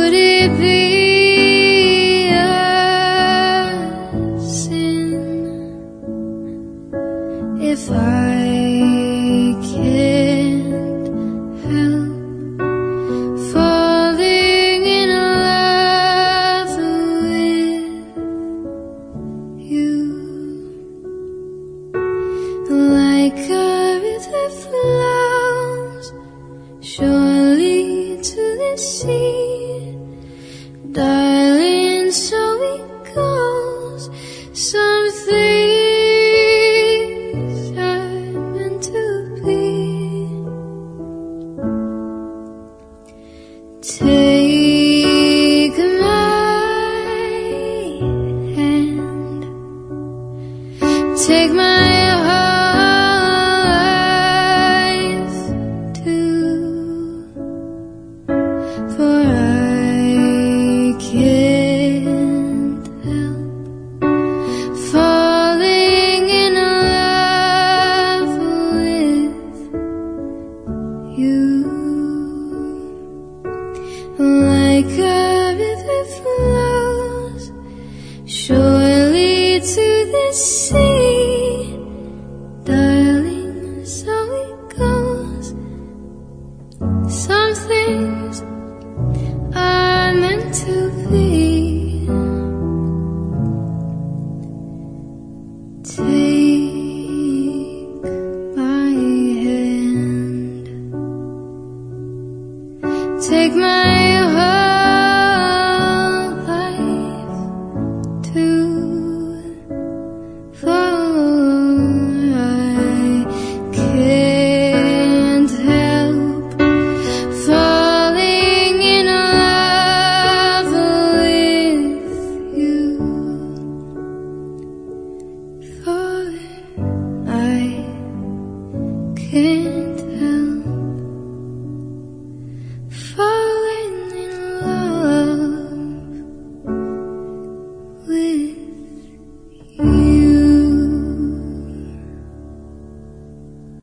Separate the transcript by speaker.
Speaker 1: Would it be a sin if I can't help falling in love with you? Like a river flows surely to the sea. Things are meant to be. Take my hand. Take my